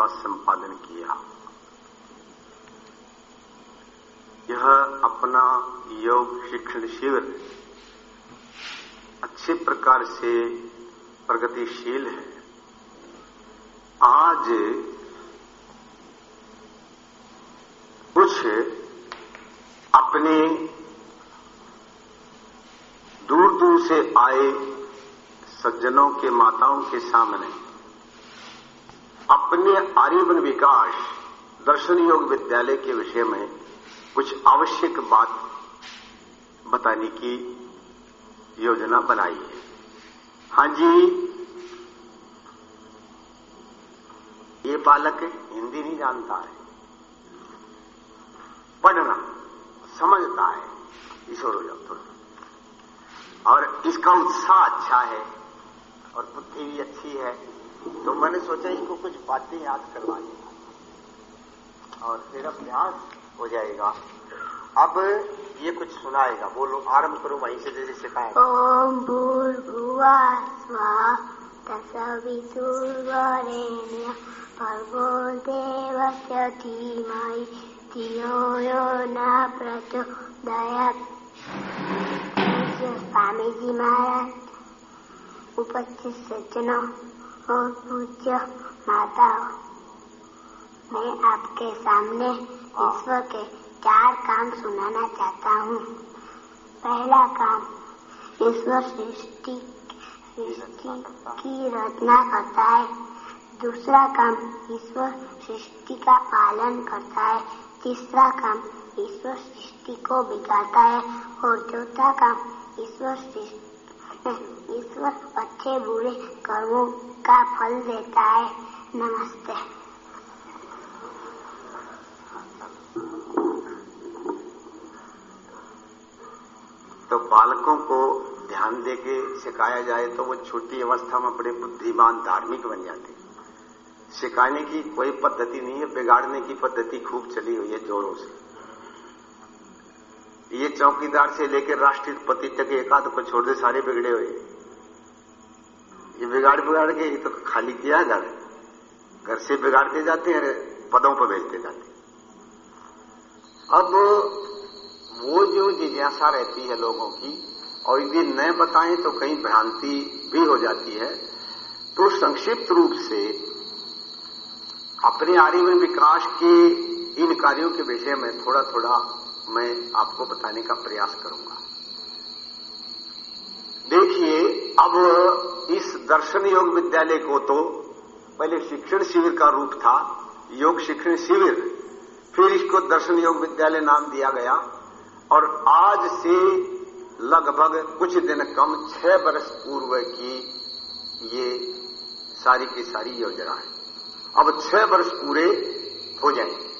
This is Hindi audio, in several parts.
का संपादन किया। यह अपना योग शिक्षण शिविर अच्छे प्रकार से प्रगतिशील है। आज कुछ अपने दूर दूर से आए सज्जनों के माताओं के सामने अपने आर्यवन विकास दर्शन योग विद्यालय के विषय में कुछ आवश्यक बात बताने की योजना बनाई है। हाँ जी, ये बालक हिंदी नहीं जानता है। पढ़ना, समझता है। ईश्वर हो जाओ थोड़ा। और इसका उत्साह अच्छा है और बुद्धि भी अच्छी है। तो मैंने सोचा इसको कुछ बातें याद करवा और फिर अभ्यास हो जाएगा। अब ये कुछ सुनाएगा। बोलो, आरंभ करो, वहीं से जैसे सिखाएगा ओम भूर्भुवा स्वा तसवितुर्वरेण्य भर्गो देवस्य धीमहि धियो यो न प्रचोदयात्। स्वामी जी महाराज। उपस्थित सज्जनों। और पूज्य माता। मैं आपके सामने ईश्वर के चार काम सुनाना चाहता हूँ। पहला काम ईश्वर सृष्टि सृष्टि की रचना करता है। दूसरा काम ईश्वर सृष्टि का पालन करता है। तीसरा काम ईश्वर सृष्टि को बिगाड़ता है। और चौथा काम ईश्वर ईश्वर अच्छे बुरे कर्मों का फल देता है। नमस्ते। तो बालकों को ध्यान देके सिखाया जाए तो वो छोटी अवस्था में बड़े बुद्धिमान, धार्मिक बन जाते। सिखाने की कोई पद्धति नहीं है, बिगाड़ने की पद्धति खूब चली हुई है जोरों से। ये चौकीदार से लेकर राष्ट्रपति तक एक आध को छोड़ दे, सारे बिगड़े हुए। ये बिगाड़ बिगाड़ के, ये तो खाली किया घर। घर से बिगाड़ते जाते हैं, पदों पर भेजते जाते अब वो जो जिज्ञासा रहती है लोगों की, और यदि न बताएँ तो कहीं भ्रांति भी हो जाती है तो संक्षिप्त रूप से अपने आर्यवन विकास के इन कार्यों के विषय में थोड़ा थोड़ा मैं आपको बताने का प्रयास करूँगा। देखिए, अब इस दर्शन योग विद्यालय को तो पहले शिक्षण शिविर का रूप था, योग शिक्षण शिविर, फिर इसको दर्शन योग विद्यालय नाम दिया गया, और आज से लगभग कुछ दिन कम छह वर्ष पूर्व की ये सारी की सारी योजना है। अब छह वर्ष पूरे हो जाएँगे।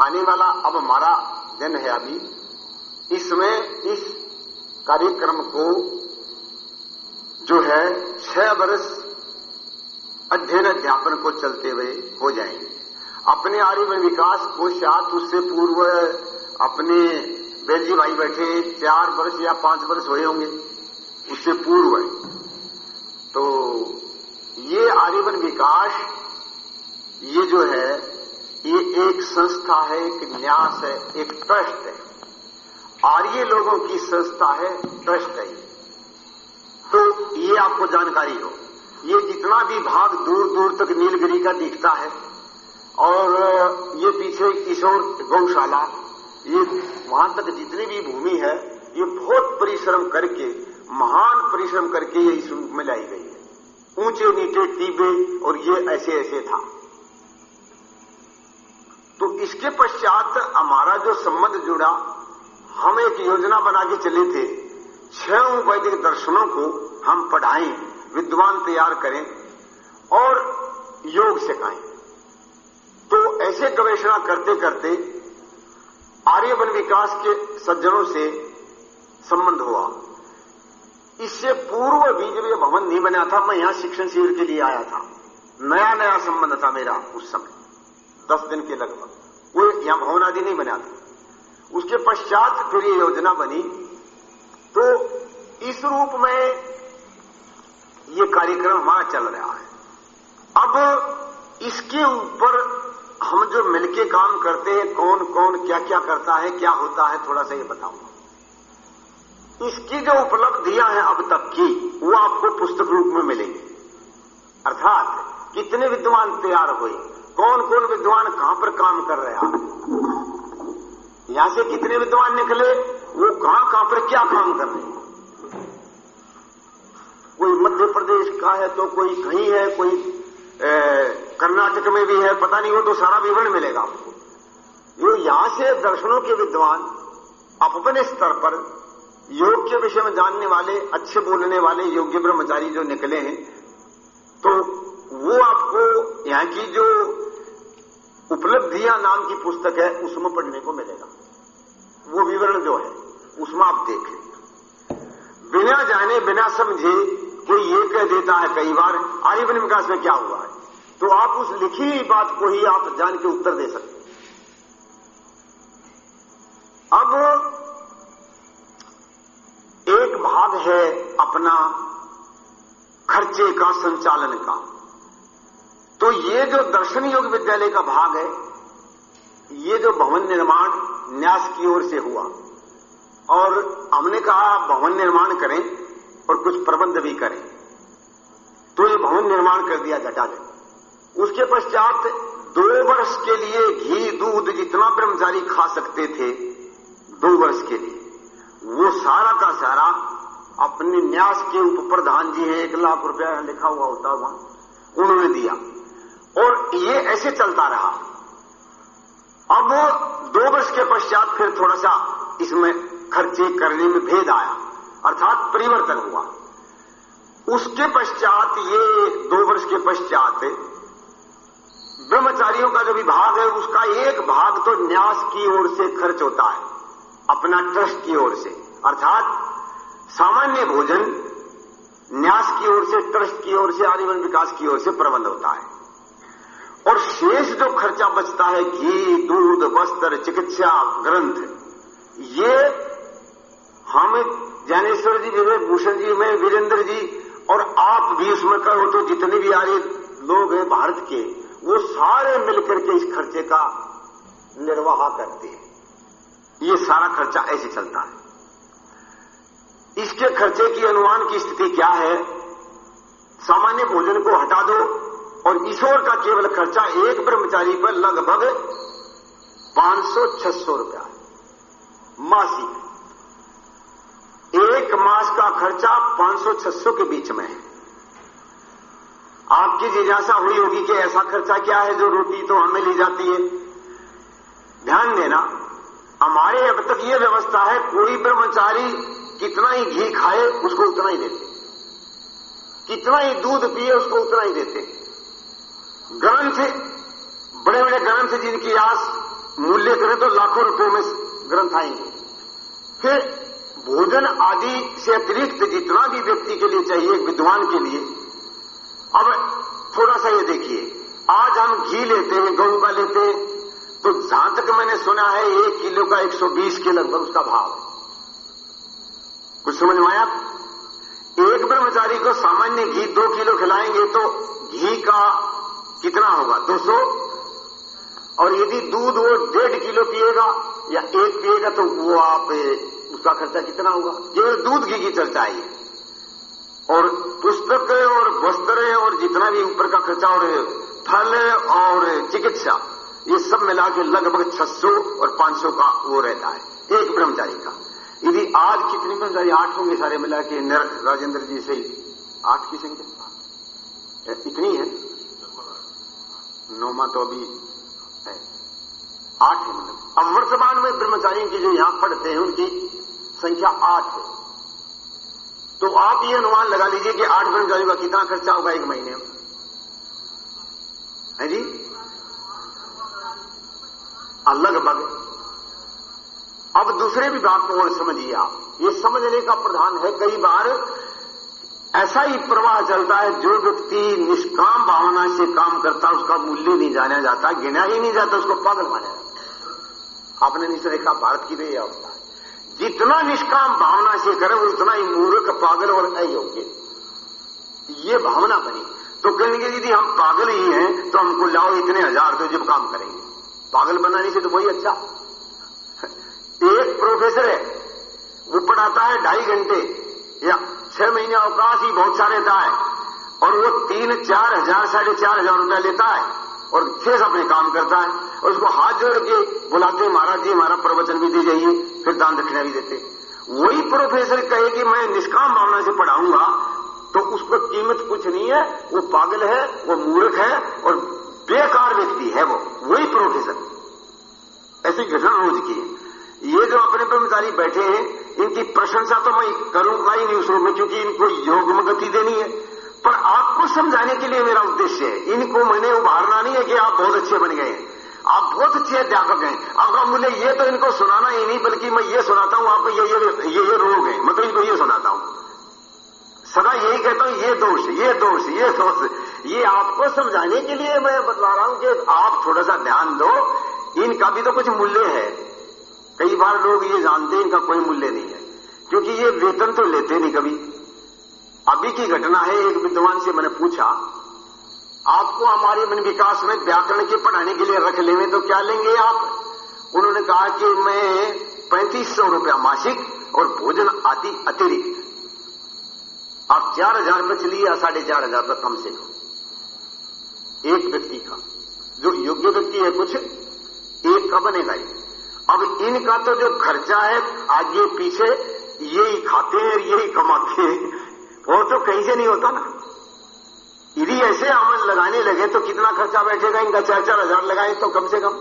आने वाला, अब हमारा दिन है अभी। इसमें इस कार्यक्रम को जो है छह वर्ष अध्ययन अध्यापन को चलते हुए हो जाएँगे। अपने आर्य विकास को साथ उससे पूर्व अपने बेलजी भाई बैठे चार वर्ष या पाँच वर्ष हुए होंगे उससे पूर्व। है तो ये आर्यवन विकास, ये जो है ये एक संस्था है, एक न्यास है, एक ट्रस्ट है। आर्य लोगों की संस्था है, ट्रस्ट है। तो ये आपको जानकारी हो, ये जितना भी भाग दूर दूर तक नीलगिरी का दिखता है, और ये पीछे किशोर गौशाला, ये वहाँ तक जितनी भी भूमि है, ये बहुत परिश्रम करके, महान परिश्रम करके ये इस रूप में लाई गई है। ऊँचे नीचे टीबे और ये ऐसे ऐसे था। इसके पश्चात हमारा जो संबंध जुड़ा, हम एक योजना बना के चले थे। छह वैदिक दर्शनों को हम पढ़ाएँ, विद्वान तैयार करें और योग सिखाएँ। तो ऐसे गवेषणा करते करते आर्यवन विकास के सज्जनों से संबंध हुआ। इससे पूर्व यह भवन नहीं बना था, मैं यहाँ शिक्षण शिविर के लिए आया था। नया नया संबंध था मेरा उस समय, दस दिन के लगभग। वो यहाँ भवन आदि नहीं बना उसके पश्चात फिर ये योजना बनी। तो इस रूप में ये कार्यक्रम हमारा चल रहा है। अब इसके ऊपर हम जो मिलके काम करते हैं कौन कौन क्या क्या करता है, क्या होता है, थोड़ा सा ये बताऊँगा। इसकी जो उपलब्धियाँ हैं अब तक की, वो आपको पुस्तक रूप में मिलेंगी। अर्थात कितने विद्वान तैयार हुए कौन कौन विद्वान कहाँ पर काम कर रहा यहाँ से कितने विद्वान निकले? वो कहाँ कहाँ पर क्या काम कर रहे हैं? कोई मध्य प्रदेश का है तो कोई कहीं है, कोई कर्नाटक में भी है, पता नहीं हो तो सारा विवरण मिलेगा आपको। ये यहाँ से दर्शनों के विद्वान अपने स्तर पर योग के विषय में जानने वाले, अच्छे बोलने वाले, योग्य ब्रह्मचारी जो निकले हैं तो वो आपको यहाँ की जो उपलब्धियाँ नाम की पुस्तक है, उसमें पढ़ने को मिलेगा। वो विवरण जो है, उसमें आप देखें। बिना जाने, बिना समझे कोई ये कह देता है कई बार आजीवन विकास में क्या हुआ है? तो आप उस लिखी हुई बात को ही आप जान के उत्तर दे सकते अब एक भाग है अपना खर्चे का संचालन का। तो ये जो दर्शन योग विद्यालय का भाग है, ये जो भवन निर्माण न्यास की ओर से हुआ, और हमने कहा भवन निर्माण करें और कुछ प्रबंध भी करें तो ये भवन निर्माण कर दिया झटाझट उसके पश्चात दो वर्ष के लिए घी, दूध जितना ब्रह्मचारी खा सकते थे, दो वर्ष के लिए। वो सारा का सारा अपने न्यास के उप प्रधान जी हैं, एक लाख रुपया लिखा हुआ होता वहाँ, उन्होंने दिया। और ये ऐसे चलता रहा। अब दो वर्ष के पश्चात फिर थोड़ा सा इसमें खर्चे करने में भेद आया, अर्थात परिवर्तन हुआ। उसके पश्चात, ये दो वर्ष के पश्चात ब्रह्मचारियों का जो विभाग है, उसका एक भाग तो न्यास की ओर से खर्च होता है, अपना ट्रस्ट की ओर से। अर्थात सामान्य भोजन न्यास की ओर से, ट्रस्ट की ओर से आजीवन विकास की ओर से प्रबंध होता है। और शेष जो खर्चा बचता है, घी, दूध, वस्त्र, चिकित्सा, ग्रंथ, ये हम ज्ञानेश्वर जी विवेक भूषण जी, में वीरेंद्र जी और आप भी उसमें करो तो जितने भी आर्य लोग हैं भारत के, वो सारे मिलकर के इस खर्चे का निर्वाह करते हैं। ये सारा खर्चा ऐसे चलता है। इसके खर्चे की अनुमान की स्थिति क्या है? सामान्य भोजन को हटा दो। और ईश्वर का केवल खर्चा एक ब्रह्मचारी पर लगभग 500-600 रुपया मासिक एक मास का खर्चा 500-600 के बीच में है। आपकी जिज्ञासा हुई होगी कि ऐसा खर्चा क्या है जो रोटी तो हमें ली जाती है। ध्यान देना, हमारे अब तक ये व्यवस्था है, कोई ब्रह्मचारी कितना ही घी खाए, उसको उतना ही देते। कितना ही दूध पिए, उसको उतना ही देते। ग्रंथ बड़े बड़े ग्रंथ जिनकी आस मूल्य करें तो लाखों रुपयों में ग्रंथ आएँगे। फिर भोजन आदि से अतिरिक्त जितना भी व्यक्ति के लिए चाहिए, विद्वान के लिए, अब थोड़ा सा ये देखिए, आज हम घी लेते हैं गऊ का लेते हैं तो जहाँ तक मैंने सुना है, एक किलो का 120 के लगभग उसका भाव कुछ समझ में आया? एक ब्रह्मचारी को सामान्य घी दो किलो खिलाएँगे तो घी का कितना होगा? 200 और यदि दूध वो डेढ़ किलो पिएगा या एक पिएगा तो वो आप उसका खर्चा कितना होगा? केवल दूध घी की चर्चा है और पुस्तक और वस्त्र और जितना भी ऊपर का खर्चा, और फल और चिकित्सा, ये सब मिला के लगभग 600 और 500 का वो रहता है, एक ब्रह्मचारी का। यदि आज कितनी ब्रह्मचारी, आठ होंगे सारे मिला के राजेंद्र जी से आठ की संख्या? इतनी है। नौमा तो अभी है, आठ है मतलब। अब वर्तमान में ब्रह्मचारियों की जो यहाँ पढ़ते हैं, उनकी संख्या आठ है। तो आप ये अनुमान लगा लीजिए कि आठ ब्रह्मचारियों का कितना खर्चा होगा एक महीने में? है जी? लगभग। अब दूसरे विभाग को और समझिए आप। ये समझने का प्रधान है, कई बार ऐसा ही प्रवाह चलता है, जो व्यक्ति निष्काम भावना से काम करता है, उसका मूल्य नहीं जाना जाता, गिना ही नहीं जाता, उसको पागल माना जाता आपने नहीं देखा, भारत की भी अवस्था है। जितना निष्काम भावना से करे, उतना ही मूर्ख, पागल और अयोग्य। ये भावना बनी। तो कहेंगे, दीदी, हम पागल ही हैं तो हमको लाओ इतने हज़ार दो जब काम करेंगे। पागल बनाने से तो वही अच्छा। एक प्रोफेसर है, वो पढ़ाता है ढाई घंटे, या छह महीने अवकाश ही बहुत सारे देता है। और वो तीन, चार हज़ार, साढ़े चार हज़ार रुपया लेता है और फिर अपने काम करता है। और उसको हाथ जोड़ के बुलाते महाराज जी, हमारा प्रवचन भी दे जाइए, फिर दान दक्षिणा भी देते वही प्रोफेसर कहे कि, मैं निष्काम भावना से पढ़ाऊँगा तो उसको कीमत कुछ नहीं है, वो पागल है, वो मूर्ख है और बेकार व्यक्ति है वो। वही प्रोफेसर ऐसी घटना हो चुकी है। ये जो अपने कर्मचारी बैठे हैं इनकी प्रशंसा तो मैं करूँगा ही नहीं उस रूप में क्योंकि इनको योग में गति देनी है। पर आपको समझाने के लिए मेरा उद्देश्य है इनको मैंने उभारना नहीं है कि आप बहुत अच्छे बन गए हैं। आप बहुत अच्छे अध्यापक हैं। आपका मूल्य ये तो इनको सुनाना ही नहीं बल्कि मैं ये सुनाता हूँ आपको ये ये ये, ये रोग है। मैं तो इनको ये सुनाता हूँ। सदा यही कहता हूँ ये दोष ये दोष ये दोष। ये आपको समझाने के लिए मैं बतला रहा हूँ कि आप थोड़ा सा ध्यान दो। इनका भी तो कुछ मूल्य है। कई बार लोग ये जानते हैं, इनका कोई मूल्य नहीं है। क्योंकि ये वेतन तो लेते नहीं कभी। अभी की घटना है, एक विद्वान से मैंने पूछा, आपको हमारे मन विकास में व्याकरण के पढ़ाने के लिए रख लेंगे तो क्या लेंगे आप? उन्होंने कहा कि मैं पैंतीस सौ रुपया मासिक और भोजन आदि अतिरिक्त। आप चार हज़ार रुपये चलिए या साढ़े चार हज़ार रुपये कम से कम। एक व्यक्ति का, जो योग्य व्यक्ति है कुछ, एक का बनेगा ही अब इनका तो जो खर्चा है, आगे पीछे, यही खाते हैं, यही कमाते हैं। वो तो कहीं से नहीं होता ना। यदि ऐसे अमल लगाने लगे तो कितना खर्चा बैठेगा? इनका चार चार हज़ार लगाए तो कम से कम।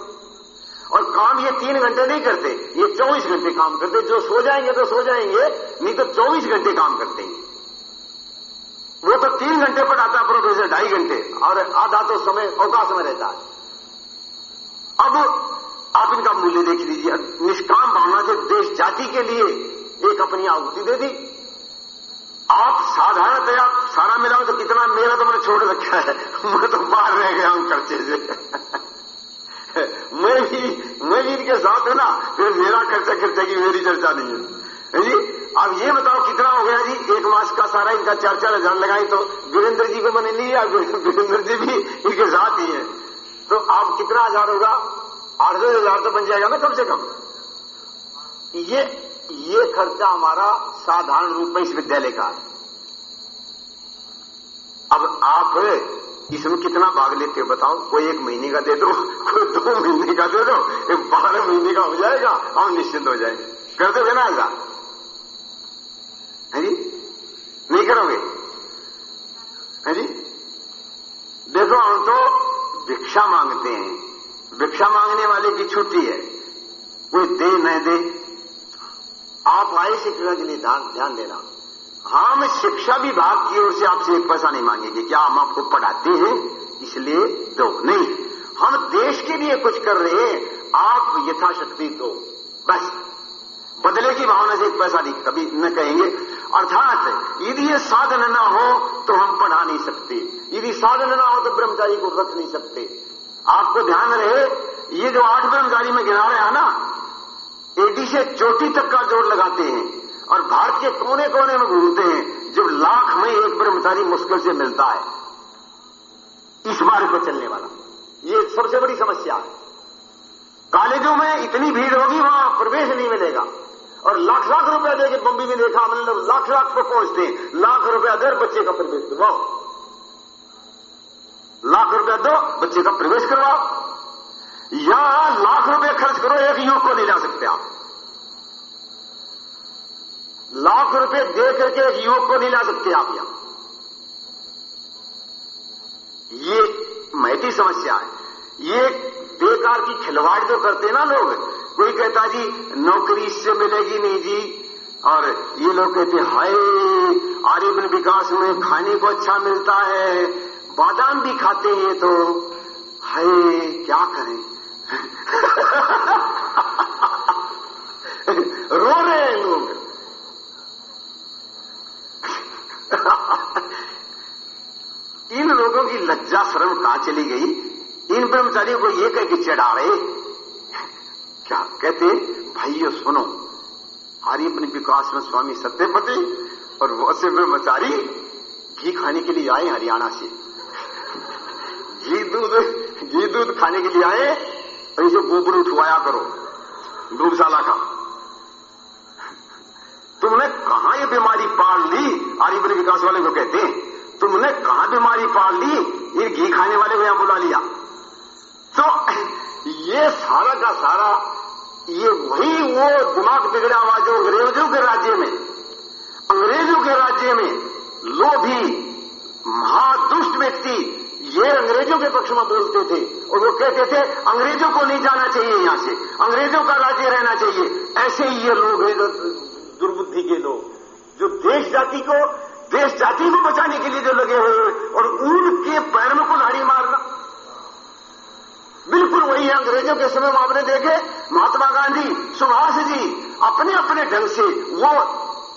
और काम ये तीन घंटे नहीं करते, ये चौबीस घंटे काम करते। जो सो जाएँगे तो सो जाएँगे, नहीं तो चौबीस घंटे काम करते हैं। वो तो तीन घंटे पढ़ाता प्रोफेसर, ढाई घंटे। और आधा तो समय, अवकाश में रहता है। अब आप इनका मूल्य देख लीजिए। निष्काम भावना से देश जाति के लिए एक अपनी आहुति दे दी। आप साधारणतया सारा मिलाओ तो कितना मेरा तो मैंने छोड़ रखा है। मैं तो बाहर रह गया हूँ खर्चे से मैं भी मैं भी इनके साथ हूँ ना, फिर मेरा खर्चा खर्चा की मेरी चर्चा नहीं है। जी? अब ये बताओ कितना हो गया जी? एक मास का सारा इनका चार चार हज़ार लगाई तो वीरेंद्र जी को मैंने लिया, वीरेंद्र जी भी इनके साथ ही है। तो आप कितना हज़ार होगा? आठ दस हज़ार तो बन जाएगा ना कम से कम। ये ये खर्चा हमारा साधारण रूप में इस विद्यालय का है। अब आप इसमें कितना भाग लेते हो बताओ? कोई एक महीने का दे दो, कोई दो महीने का दे दो, एक बारह महीने का हो जाएगा, हम निश्चिंत हो जाएँगे। कर दोगे ना ऐसा? है जी? नहीं करोगे? है जी? देखो, हम तो भिक्षा मांगते हैं। भिक्षा मांगने वाले की छुट्टी है। कोई दे न दे। आप आए शिक्षा के लिए ध्यान देना। हम शिक्षा विभाग की ओर से आपसे एक पैसा नहीं मांगेंगे। क्या हम आपको पढ़ाते हैं? इसलिए दो। नहीं, हम देश के लिए कुछ कर रहे हैं। आप यथाशक्ति दो। बस। बदले की भावना से एक पैसा नहीं कभी न कहेंगे। अर्थात, यदि ये साधन न हो तो हम पढ़ा नहीं सकते। यदि साधन न हो तो ब्रह्मचारी को रख नहीं सकते। आपको ध्यान रहे, ये जो आठ ब्रह्मचारी में गिरा रहे हैं ना, एडी से चोटी तक का जोड़ लगाते हैं और भारत के कोने कोने में घूमते हैं, जब लाख में एक ब्रह्मचारी मुश्किल से मिलता है। इस मार्ग पर चलने वाला। ये सबसे बड़ी समस्या है। कॉलेजों में इतनी भीड़ होगी, वहाँ प्रवेश नहीं मिलेगा। और लाख लाख रुपया देके बम्बी में देखा मतलब लाख लाख पर पहुँचते लाख रुपया दर बच्चे का प्रवेश। करवाओ लाख रुपया दो, बच्चे का प्रवेश करवाओ। या लाख रुपए खर्च करो, एक युवक को नहीं ला सकते आप। लाख रुपए दे करके एक युवक को नहीं ला सकते आप यहाँ। ये महती समस्या है। ये बेकार की खिलवाड़ जो करते ना लोग, कोई कहता जी, नौकरी इससे मिलेगी नहीं जी। और ये लोग कहते हाय आर्यवन विकास में खाने को अच्छा मिलता है बादाम भी खाते हैं तो हाय, क्या करें? रो रहे हैं लोग। इन लोगों की लज्जा शर्म कहाँ चली गई? इन ब्रह्मचारियों को यह कह के रहे क्या कहते? भाइयों, सुनो। आर्य अपने विकास में स्वामी सत्यपति और वैसे ब्रह्मचारी घी खाने के लिए आए हरियाणा से। घी दूध घी दूध खाने के लिए आए और इसे गोबर उठवाया करो दूधशाला का। तुमने कहा ये बीमारी पाल ली? आर्यवन विकास वाले को कहते हैं, तुमने कहा बीमारी पाल ली? ये घी खाने वाले को यहाँ बुला लिया। तो ये सारा का सारा, ये वही वो दिमाग बिगड़ा हुआ जो अंग्रेज़ों के राज्य में, अंग्रेज़ों के राज्य में लोभी, महादुष्ट व्यक्ति ये अंग्रेज़ों के पक्ष में बोलते थे और वो कहते थे, अंग्रेज़ों को नहीं जाना चाहिए यहाँ से। अंग्रेज़ों का राज्य रहना चाहिए। ऐसे ही ये लोग हैं, दुर्बुद्धि के लोग, जो देश जाति को, देश जाति को बचाने के लिए जो लगे हुए हैं और उनके पैर में कुल्हाड़ी मारना। बिल्कुल वही है अंग्रेज़ों के समय में आपने देखे। महात्मा गांधी, सुभाष जी अपने अपने ढंग से वो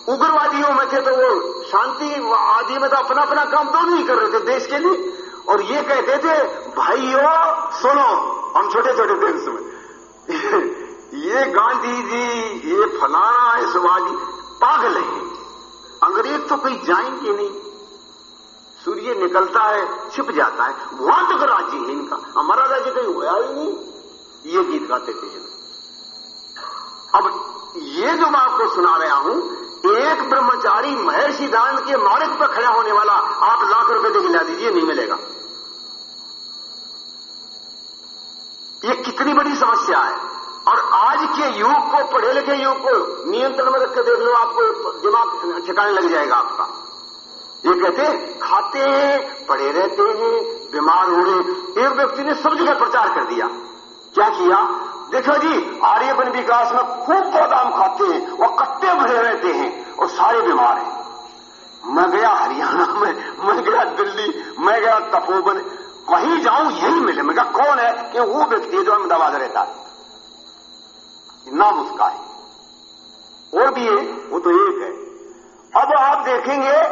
उग्रवादियों में थे तो वो शांति आदि में तो अपना अपना काम दोनों ही कर रहे थे देश के लिए। और ये कहते थे, भाइयों, सुनो, हम छोटे छोटे थे उसमें ये गांधी जी, ये फलाना है सुभाष पागल है। अंग्रेज़ तो कहीं जाएँगे नहीं। सूर्य निकलता है, छिप जाता है। वहाँ तक राज्य है इनका। हमारा राज्य कहीं हुआ ही नहीं। ये गीत गाते थे अब ये जो मैं आपको सुना रहा हूँ, एक ब्रह्मचारी महर्षि दान के मार्ग पर खड़ा होने वाला आप लाख रुपए दे ला दीजिए, नहीं मिलेगा। ये कितनी बड़ी समस्या है। और आज के युग को, पढ़े लिखे युग को नियंत्रण में रखकर देख लो, आपको दिमाग ठिकाने लग जाएगा आपका। ये कहते खाते हैं, पड़े रहते हैं, बीमार हो रहे एक व्यक्ति ने सब जगह प्रचार कर दिया। क्या किया? देखो जी आर्यवन विकास में खूब बादाम खाते हैं और कट्टे भरे रहते हैं और सारे बीमार हैं। मैं गया हरियाणा में, मैं गया दिल्ली, मैं गया तपोवन कहीं जाऊँ, यही मिले। मैं कौन है? कि वो व्यक्ति है जो अहमदाबाद रहता है। नाम उसका है और भी है, वो तो एक है। अब आप देखेंगे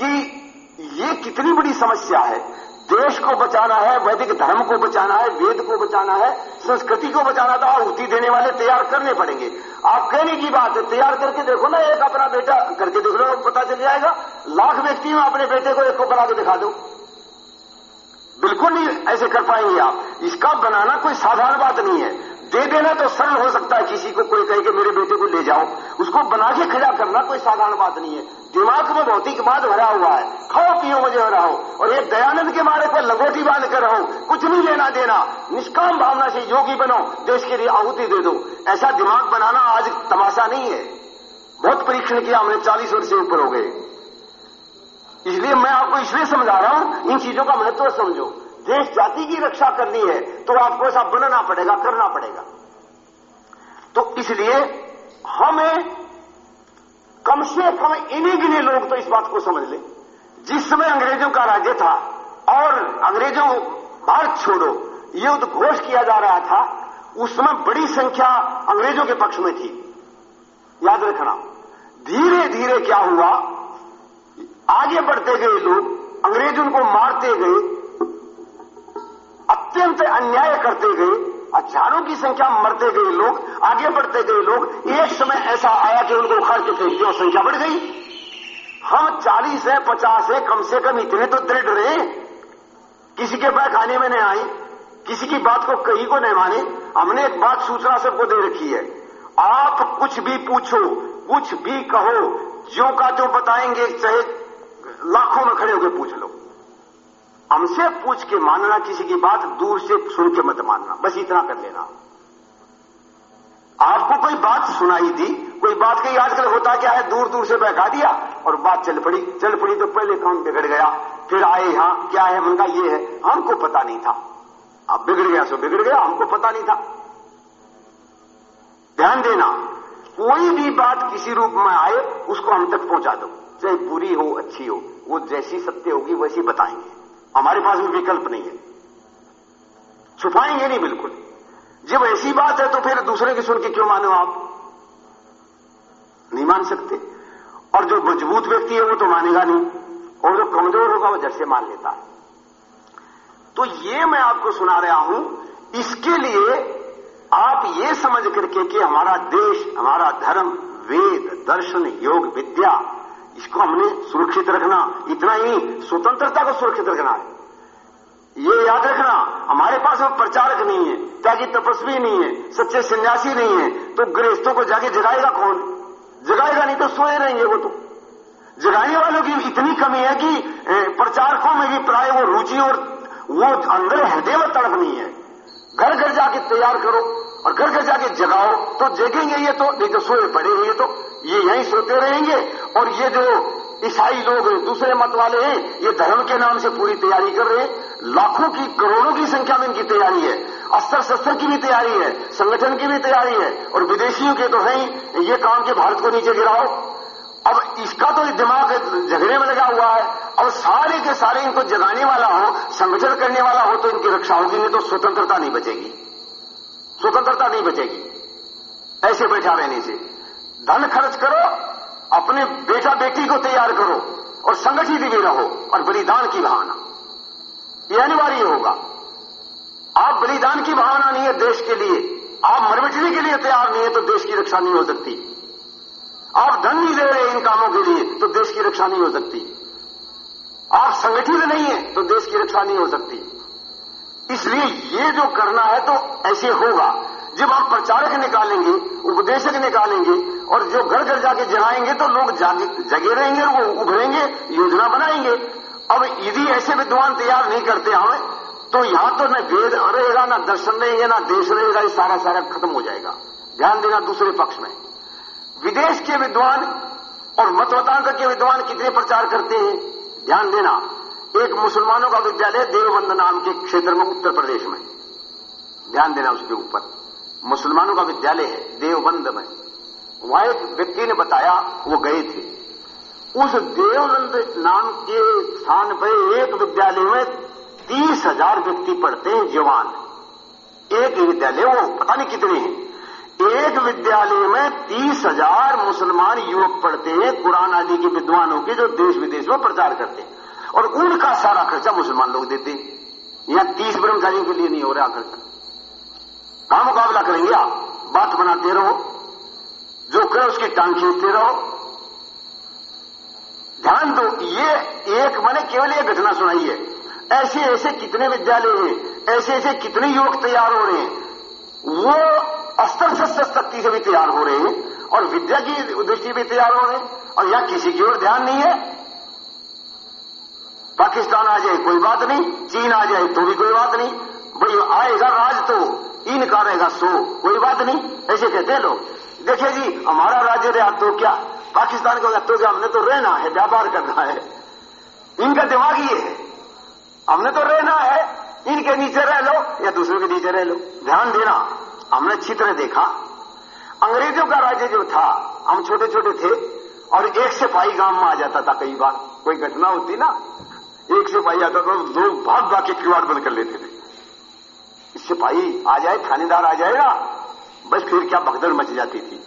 कि ये कितनी बड़ी समस्या है। देश को बचाना है, वैदिक धर्म को बचाना है, वेद को बचाना है, संस्कृति को बचाना था आहुति देने वाले तैयार करने पड़ेंगे। आप कहने की बात है, तैयार करके देखो ना, एक अपना बेटा, करके देख लो, पता चल जाएगा। लाख व्यक्ति में अपने बेटे को एक को बना के दिखा दो। बिल्कुल नहीं ऐसे कर पाएँगे आप। इसका बनाना कोई साधारण बात नहीं है। दे देना तो सरल हो सकता है किसी को कोई कहे कि मेरे बेटे को ले जाओ। उसको बना के खड़ा करना कोई साधारण बात नहीं है। दिमाग में भौतिकवाद भरा हुआ है। खाओ, पियो, मुझे रहो और एक दयानंद के मारे पर लगोटी बाँध कर रहो। कुछ नहीं लेना देना। निष्काम भावना से योगी बनो। देश के लिए आहुति दे दो। ऐसा दिमाग बनाना आज तमाशा नहीं है। बहुत परीक्षण किया हमने, चालीस वर्ष से ऊपर हो गए। इसलिए मैं आपको इसलिए समझा रहा हूँ, इन चीज़ों का महत्व समझो। देश जाति की रक्षा करनी है तो आपको ऐसा बनना पड़ेगा, करना पड़ेगा। तो इसलिए हमें, कम से कम इन्हीं गिने लोग तो इस बात को समझ लें जिस समय अंग्रेज़ों का राज्य था, और अंग्रेज़ों भारत छोड़ो, ये उद्घोष किया जा रहा था, उसमें बड़ी संख्या अंग्रेज़ों के पक्ष में थी। याद रखना धीरे धीरे क्या हुआ आगे बढ़ते गए लोग, अंग्रेज़ उनको मारते गए, अत्यंत अन्याय करते गए, हज़ारों की संख्या मरते गए लोग, आगे बढ़ते गए लोग, एक समय ऐसा आया कि उनको उखाड़ के फेंक दिया संख्या बढ़ गई। हम चालीस है, पचास है, कम से कम इतने तो दृढ़ रहे। किसी के पैर खाने में नहीं आई किसी की बात को कहीं को नहीं माने। हमने एक बात सूचना सबको दे रखी है। आप कुछ भी पूछो, कुछ भी कहो, जो का जो बताएँगे, चाहे लाखों में खड़े होकर पूछ लो। हमसे पूछ के मानना किसी की बात, दूर से सुन के मत मानना। बस इतना कर लेना। आपको कोई बात सुनाई दी, कोई बात कही आजकल होता क्या है दूर दूर से बहका दिया, और बात चल पड़ी। चल पड़ी तो पहले काम बिगड़ गया? फिर आए यहाँ, क्या है? उनका ये है। हमको पता नहीं था। अब बिगड़ गया सो बिगड़ गया, हमको पता नहीं था। ध्यान देना, कोई भी बात किसी रूप में आए, उसको हम तक पहुँचा दो। चाहे बुरी हो, अच्छी हो, वो जैसी सत्य होगी, वैसी बताएँगे। हमारे पास भी विकल्प नहीं है। छुपाएँगे नहीं बिल्कुल। जब ऐसी बात है तो फिर दूसरे की सुन के क्यों मानो आप? नहीं मान सकते। और जो मज़बूत व्यक्ति है वो तो मानेगा नहीं। और जो कमज़ोर होगा वो जैसे मान लेता है। तो ये मैं आपको सुना रहा हूँ। इसके लिए आप ये समझ करके कि हमारा देश, हमारा धर्म, वेद, दर्शन, योग, विद्या इसको हमने सुरक्षित रखना, इतना ही स्वतंत्रता को सुरक्षित रखना है। ये याद रखना, हमारे पास वो प्रचारक नहीं है, त्यागी तपस्वी नहीं है, सच्चे सन्यासी नहीं है तो गृहस्थों को जाके जगाएगा कौन? जगाएगा नहीं तो सोए रहेंगे वो तो। जगाने वालों की इतनी कमी है कि प्रचारकों में भी प्राय वो रुचि और वो अंदर हृदय में तड़प नहीं है। घर घर जाके तैयार करो और घर घर जाके जगाओ तो जगेंगे ये तो नहीं तो सोए पड़े ये तो। ये यहीं सोते रहेंगे। और ये जो ईसाई लोग दूसरे मत वाले हैं, ये धर्म के नाम से पूरी तैयारी कर रहे हैं। लाखों की, करोड़ों की संख्या में इनकी तैयारी है। अस्त्र शस्त्र की भी तैयारी है, संगठन की भी तैयारी है, और विदेशियों के तो है ये काम के भारत को नीचे गिराओ। अब इसका तो दिमाग झगड़े में लगा हुआ है। और सारे के सारे इनको जगाने वाला हो, संगठन करने वाला हो तो इनकी रक्षा होगी, नहीं तो स्वतंत्रता नहीं बचेगी। स्वतंत्रता नहीं बचेगी। ऐसे बैठा रहने से। धन खर्च करो, अपने बेटा बेटी को तैयार करो और संगठित भी रहो और बलिदान की भावना यह अनिवार्य होगा। आप बलिदान की भावना नहीं है देश के लिए। आप मरमिटने के लिए तैयार नहीं है तो देश की रक्षा नहीं हो सकती। आप धन नहीं दे रहे इन कामों के लिए तो देश की रक्षा नहीं हो सकती। आप संगठित नहीं है तो देश की रक्षा नहीं हो सकती। इसलिए ये जो करना है तो ऐसे होगा। जब आप प्रचारक निकालेंगे, उपदेशक निकालेंगे, और जो घर घर जाके जलाएँगे तो लोग जगे रहेंगे, वो उभरेंगे, योजना बनाएँगे। अब यदि ऐसे विद्वान तैयार नहीं करते हमें तो यहाँ तो न वेद रहेगा, न दर्शन रहेगा, न देश रहेगा, ये सारा सारा खत्म हो जाएगा। ध्यान देना दूसरे पक्ष में। विदेश के विद्वान और मतवतांक के विद्वान कितने प्रचार करते हैं? ध्यान देना, एक मुसलमानों का विद्यालय देवबंद नाम के क्षेत्र में उत्तर प्रदेश में। ध्यान देना उसके ऊपर। मुसलमानों का विद्यालय है देवबंद में वहाँ एक व्यक्ति ने बताया, वो गए थे। उस देवबंद नाम के स्थान पर एक विद्यालय में तीस हज़ार व्यक्ति पढ़ते हैं, जवान। एक विद्यालय, वो पता नहीं कितने हैं। एक विद्यालय में तीस हज़ार मुसलमान युवक पढ़ते हैं, कुरान आदि के विद्वानों के जो देश विदेश में प्रचार करते हैं। और उनका सारा खर्चा मुसलमान लोग देते हैं। यहाँ तीस ब्रह्मचारियों के लिए नहीं हो रहा खर्चा कहा मुकाबला करेंगे आप बात बनाते रहो। जो करे उसकी टांग खींचते रहो। ध्यान दो, ये एक मैंने केवल ये घटना सुनाई है। ऐसे ऐसे कितने विद्यालय हैं, ऐसे ऐसे कितने युवक तैयार हो रहे हैं। वो अस्त्र शस्त्र शक्ति से भी तैयार हो रहे हैं और विद्या की दृष्टि भी तैयार हो रहे हैं। और यहाँ किसी की ओर ध्यान नहीं है। पाकिस्तान आ जाए, कोई बात नहीं। चीन आ जाए तो भी कोई बात नहीं। भाई आएगा राज तो इन का रहेगा सो, कोई बात नहीं। ऐसे कहते हैं लोग। देखिए जी, हमारा राज्य रहा तो क्या? पाकिस्तान को तो क्या हमने तो रहना है, व्यापार करना है। इनका दिमाग ये है। हमने तो रहना है, इनके नीचे रह लो, या दूसरों के नीचे रह लो। ध्यान देना, हमने चित्र देखा। अंग्रेज़ों का राज्य जो था, हम छोटे छोटे थे, और एक सिपाही गाँव में आ जाता था कई बार। कोई घटना होती ना, एक सिपाही आता था तो लोग भाग भाग के किवाड़ बंद कर लेते थे। सिपाही आ जाए, थानेदार आ जाएगा। बस फिर क्या भगदड़ मच जाती थी।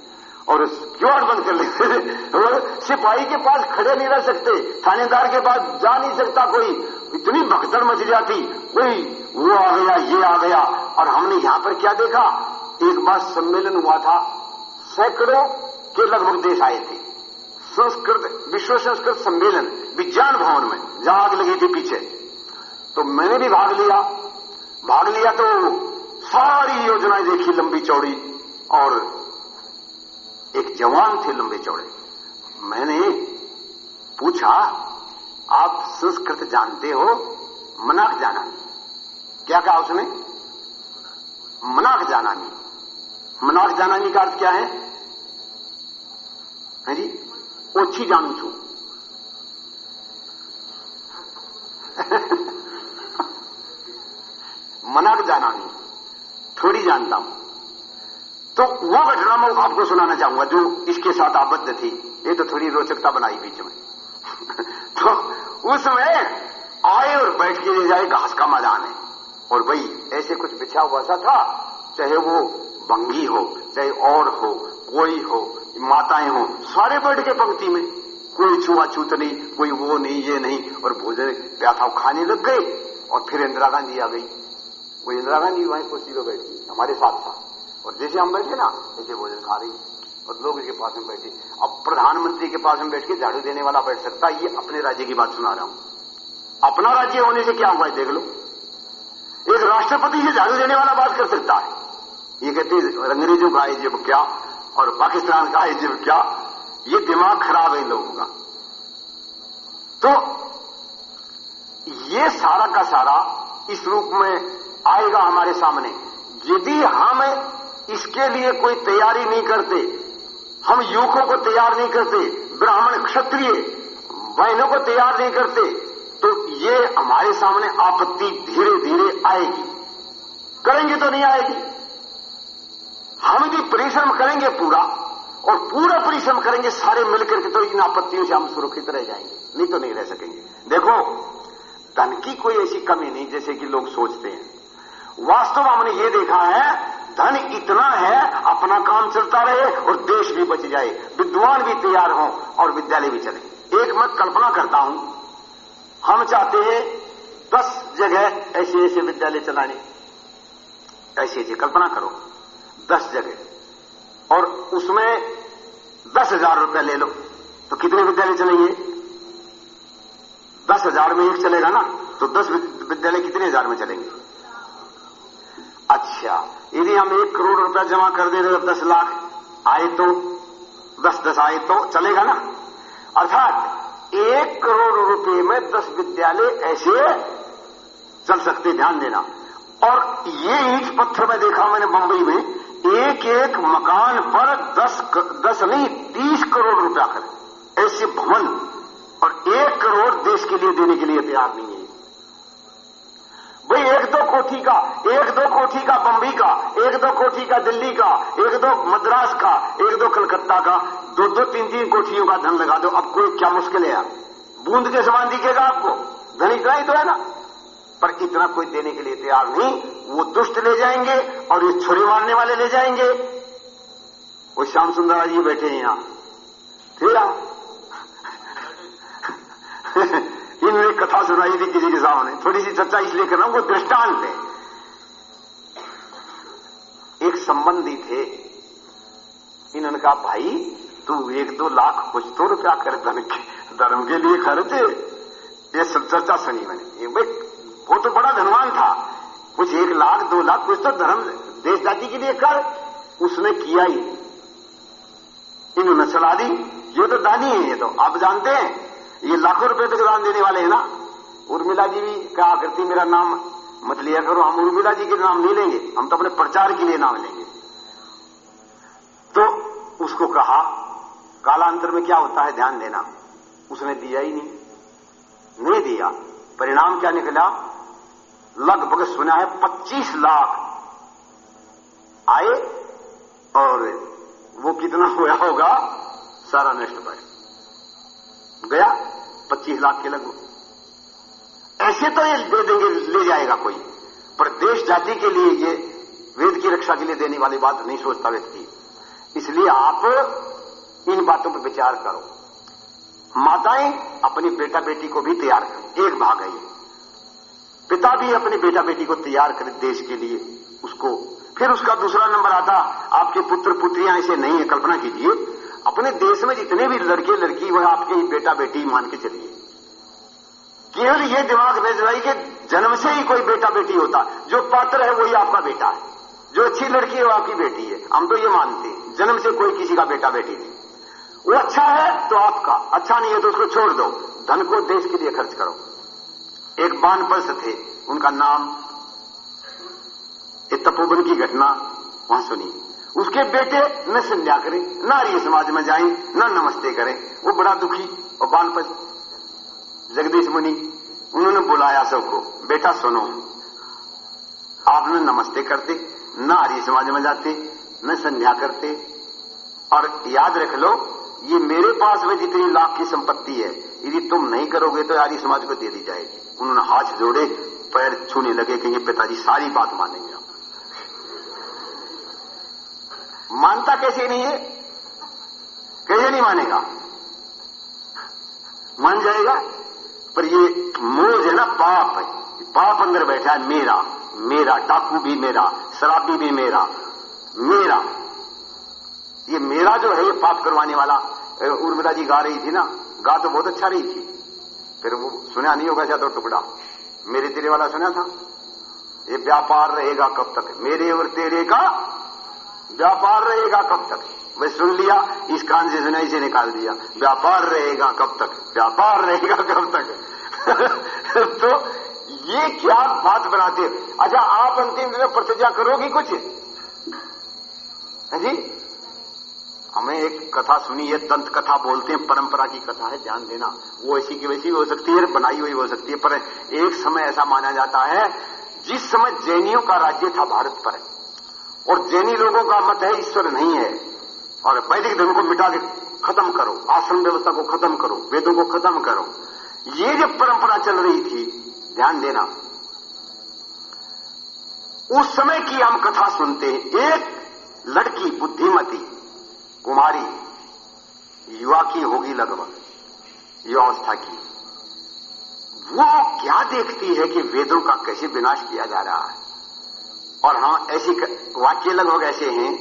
और किवाड़ बंद कर लेते सिपाही के पास खड़े नहीं रह सकते। थानेदार के पास जा नहीं सकता कोई। इतनी भगदड़ मच जाती। कोई वो आ गया, ये आ गया। और हमने यहाँ पर क्या देखा? एक बार सम्मेलन हुआ था। सैकड़ों के लगभग देश आए थे। संस्कृत, विश्व संस्कृत सम्मेलन, विज्ञान भवन में। जहाँ आग लगी थी पीछे। तो मैंने भी भाग लिया। भाग लिया तो सारी योजनाएँ देखी लंबी चौड़ी, और एक जवान थे लंबे चौड़े। मैंने पूछा, आप संस्कृत जानते हो? मनाक जाना नहीं। क्या कहा उसने? मनाक जाना नहीं। मनाक जाना नहीं का अर्थ क्या है? है जी, ओछी जानू छू। मनाक जाना नहीं, थोड़ी जानता हूँ। तो वो घटना मैं आपको सुनाना चाहूँगा जो इसके साथ आबद्ध थी। ये तो थोड़ी रोचकता बनाई बीच में। तो उसमें आए और बैठ के ले जाए घास का मैदान है। और भाई, ऐसे कुछ बिछा हुआ सा था, चाहे वो बंगी हो, चाहे और हो, कोई हो, माताएँ हो, सारे बैठ के पंक्ति में। कोई छुआछूत नहीं, कोई वो नहीं, ये नहीं, और भोजन प्याथा खाने लग गए, और फिर इंदिरा गांधी आ गई। वो इंदिरा गांधी वहीं कुर्सी पर बैठी। हमारे साथ था। और जैसे हम बैठे ना, ऐसे भोजन खा रही। और लोग इसके पास में बैठे। अब प्रधानमंत्री के पास में बैठ के झाड़ू देने वाला बैठ सकता है, ये अपने राज्य की बात सुना रहा हूँ। अपना राज्य होने से क्या हुआ है, देख लो। एक राष्ट्रपति से झाड़ू देने वाला बात कर सकता है। ये कहते अंग्रेज़ों का जब क्या? और पाकिस्तान का जब क्या? ये दिमाग खराब है लोगों का। तो ये सारा का सारा इस रूप में आएगा हमारे सामने। यदि हम इसके लिए कोई तैयारी नहीं करते, हम युवकों को तैयार नहीं करते, ब्राह्मण क्षत्रिय बहनों को तैयार नहीं करते तो ये हमारे सामने आपत्ति धीरे धीरे आएगी। करेंगे तो नहीं आएगी। हम भी परिश्रम करेंगे पूरा, और पूरा परिश्रम करेंगे सारे मिलकर के तो इन आपत्तियों से हम सुरक्षित रह जाएँगे, नहीं तो नहीं रह सकेंगे। देखो, धन की कोई ऐसी कमी नहीं जैसे कि लोग सोचते हैं। वास्तव में हमने ये देखा है, धन इतना है, अपना काम चलता रहे और देश भी बच जाए। विद्वान भी तैयार हों और विद्यालय भी चले। एक मैं कल्पना करता हूँ, हम चाहते हैं दस जगह ऐसे ऐसे विद्यालय चलाने। ऐसी ऐसी, कल्पना करो, दस जगह। और उसमें दस हज़ार रुपया ले लो तो कितने विद्यालय चलेंगे? दस हज़ार में एक चलेगा ना? तो दस विद्यालय कितने हज़ार में चलेंगे? अच्छा यदि हम एक करोड़ रुपया जमा कर दे रहे दस लाख, आए तो दस दस आए तो चलेगा ना? अर्थात, एक करोड़ रुपए में दस विद्यालय ऐसे चल सकते, ध्यान देना। और ये ईट पत्थर में देखा मैंने बंबई में एक एक मकान पर दस दस नहीं, तीस करोड़ रुपया कर। ऐसे भवन और एक करोड़ देश के लिए देने के लिए तैयार नहीं है। भाई, एक दो कोठी का, एक दो कोठी का बम्बई का, एक दो कोठी का दिल्ली का, एक दो मद्रास का, एक दो कलकत्ता का, दो दो तीन तीन कोठियों का धन लगा दो। अब कोई क्या मुश्किल है बूंद के समान दिखेगा आपको। धन इतना ही तो है ना। पर इतना कोई देने के लिए तैयार नहीं। वो दुष्ट ले जाएँगे और ये छुरी मारने वाले ले जाएँगे। वो श्याम सुंदर जी बैठे हैं यहाँ। फिर इन्होंने कथा सुनाई थी किसी के सामने। थोड़ी सी चर्चा इसलिए कर रहा हूँ, वो दृष्टांत है। एक संबंधी थे। इन्होंने कहा, भाई, तू एक दो लाख कुछ तो रुपया कर, धन के, धर्म के लिए खर्चे ये सब चर्चा सुनी मैंने। भाई, वो तो बड़ा धनवान था। कुछ एक लाख, दो लाख कुछ तो धर्म देश जाति के लिए कर, उसने किया ही। इन्होंने सलाह दी, ये तो दानी है, ये तो आप जानते हैं। ये लाखों रुपए तक दान देने वाले हैं ना। उर्मिला जी भी कहा करती, मेरा नाम मत लिया करो, हम उर्मिला जी के नाम नहीं लेंगे, हम तो अपने प्रचार के लिए नाम लेंगे। तो उसको कहा, कालांतर में क्या होता है, ध्यान देना। उसने दिया ही नहीं। नहीं दिया। परिणाम क्या निकला? लगभग सुना है 25 लाख आए और वो कितना हुआ होगा, सारा नष्ट पर गया 25 लाख के लगभग। ऐसे तो ये दे देंगे, ले जाएगा कोई। पर देश जाति के लिए ये वेद की रक्षा के लिए देने वाली बात नहीं सोचता व्यक्ति। इसलिए आप इन बातों पर विचार करो। माताएँ अपनी बेटा बेटी को भी तैयार करें। एक भाग है पिता भी अपने बेटा बेटी को तैयार करें देश के लिए, उसको। फिर उसका दूसरा नंबर आता, आपके पुत्र पुत्रियाँ ऐसे नहीं है, कल्पना कीजिए। अपने देश में जितने भी लड़के लड़की वह आपके बेटा बेटी मान के चलिए। केवल ये दिमाग में जलाई कि जन्म से ही कोई बेटा बेटी होता। जो पात्र है वही आपका बेटा है। जो अच्छी लड़की है वो आपकी बेटी है। हम तो ये मानते हैं, जन्म से कोई किसी का बेटा बेटी नहीं। वो अच्छा है तो आपका अच्छा नहीं है तो उसको छोड़ दो। धन को देश के लिए खर्च करो। एक बानपल्स थे, उनका नाम तपोवन की घटना, वहाँ सुनी उसके बेटे न संध्या करें, न आर्य समाज में जाए, न नमस्ते करें। वो बड़ा दुखी और बानपल जगदीश मुनि, उन्होंने बुलाया सबको, बेटा सुनो आप न नमस्ते करते, न आर्य समाज में जाते, न संध्या करते। और याद रख लो, ये मेरे पास में जितनी लाख की संपत्ति है, यदि तुम नहीं करोगे तो आर्य समाज को दे दी जाएगी। उन्होंने हाथ जोड़े, पैर छूने लगे कि ये पिताजी, सारी बात मानेंगे आप मानता कैसे नहीं है? कैसे नहीं मानेगा? मान जाएगा? पर ये मोज है ना पाप है। पाप अंदर बैठा है, मेरा मेरा, डाकू भी मेरा, शराबी भी मेरा मेरा। ये मेरा जो है ये पाप करवाने वाला उर्मिला जी गा रही थी ना, गा तो बहुत अच्छा रही थी। फिर वो सुना नहीं होगा, ज़्यादा टुकड़ा। मेरे तेरे वाला सुना था? ये व्यापार रहेगा कब तक? मेरे और तेरे का व्यापार रहेगा कब तक? मैं सुन लिया, इस कान से सुनाई से निकाल दिया। व्यापार रहेगा कब तक? व्यापार रहेगा कब तक? तो ये क्या बात बनाते अच्छा आप अंतिम दिन प्रतिज्ञा करोगी कुछ? है जी? हमें एक कथा सुनी है दंत कथा बोलते हैं, परंपरा की कथा है, ध्यान देना। वो ऐसी की वैसी हो सकती है, बनाई हुई हो सकती है, पर एक समय ऐसा माना जाता है, जिस समय जैनियों का राज्य था भारत पर और जैनी लोगों का मत है, ईश्वर नहीं है। और वैदिक धर्म को मिटा के खत्म करो आश्रम व्यवस्था को खत्म करो, वेदों को खत्म करो। ये जो परंपरा चल रही थी, ध्यान देना। उस समय की हम कथा सुनते हैं, एक लड़की बुद्धिमती, कुमारी, युवा की होगी लगभग युवावस्था की। वो क्या देखती है कि वेदों का कैसे विनाश किया जा रहा है? और हाँ ऐसी वाक्य लगभग ऐसे हैं,